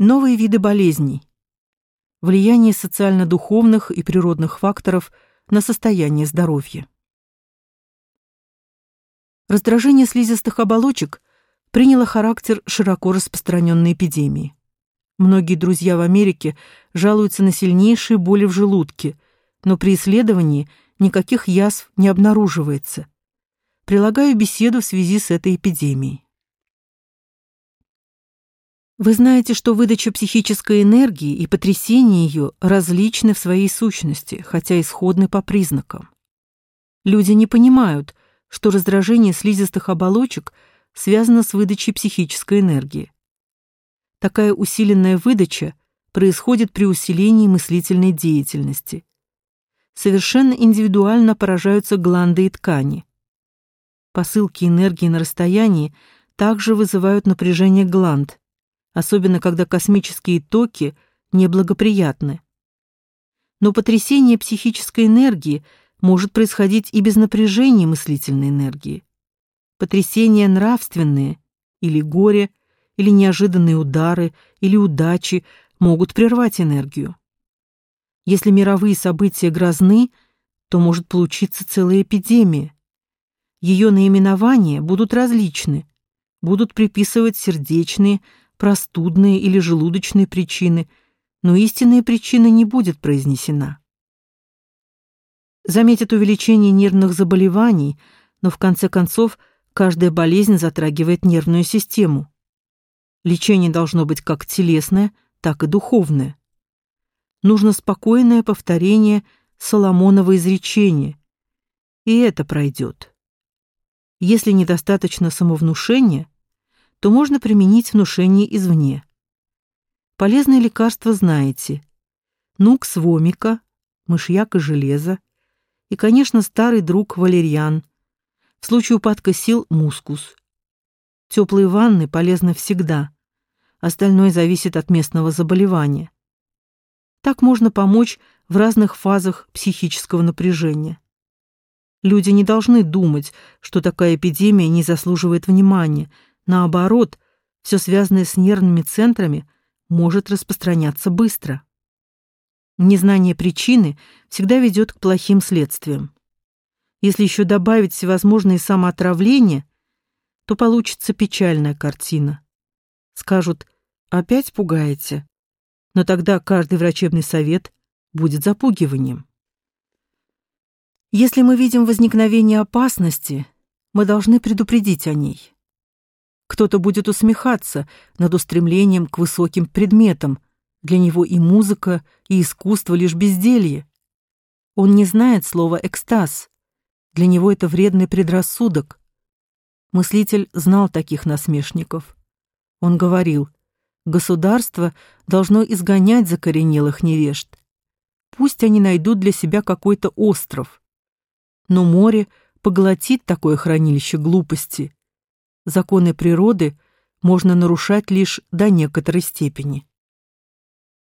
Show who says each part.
Speaker 1: Новые виды болезней. Влияние социально-духовных и природных факторов на состояние здоровья. Раздражение слизистых оболочек приняло характер широко распространенной эпидемии. Многие друзья в Америке жалуются на сильнейшие боли в желудке, но при исследовании никаких язв не обнаруживается. Прилагаю беседу в связи с этой эпидемией. Вы знаете, что выдача психической энергии и потрясение ее различны в своей сущности, хотя исходны по признакам. Люди не понимают, что раздражение слизистых оболочек связано с выдачей психической энергии. Такая усиленная выдача происходит при усилении мыслительной деятельности. Совершенно индивидуально поражаются гланды и ткани. Посылки энергии на расстоянии также вызывают напряжение гланд, особенно когда космические токи неблагоприятны. Но потрясение психической энергии может происходить и без напряжения мыслительной энергии. Потрясения нравственные или горе, или неожиданные удары, или удачи могут прервать энергию. Если мировые события грозны, то может получиться целая эпидемия. Ее наименования будут различны, будут приписывать сердечные, простудные или желудочные причины, но истинная причина не будет произнесена. Заметят увеличение нервных заболеваний, но в конце концов каждая болезнь затрагивает нервную систему. Лечение должно быть как телесное, так и духовное. Нужно спокойное повторение Соломонова изречения, и это пройдет. Если недостаточно самовнушения, то можно применить внушение извне. Полезные лекарства знаете. Нукс вомика, мышьяк и железо, и, конечно, старый друг валерьян. В случае упадка сил мускус. Теплые ванны полезны всегда. Остальное зависит от местного заболевания. Так можно помочь в разных фазах психического напряжения. Люди не должны думать, что такая эпидемия не заслуживает внимания – Наоборот, все связанное с нервными центрами может распространяться быстро. Незнание причины всегда ведет к плохим следствиям. Если еще добавить всевозможные самоотравления, то получится печальная картина. Скажут, опять пугаете, но тогда каждый врачебный совет будет запугиванием. Если мы видим возникновение опасности, мы должны предупредить о ней. Кто-то будет усмехаться над устремлением к высоким предметам. Для него и музыка, и искусство лишь безделье. Он не знает слова экстаз. Для него это вредный предрассудок. Мыслитель знал таких насмешников. Он говорил: государство должно изгонять закоренелых невежд. Пусть они найдут для себя какой-то остров. Но море поглотит такое хранилище глупости законы природы можно нарушать лишь до некоторой степени.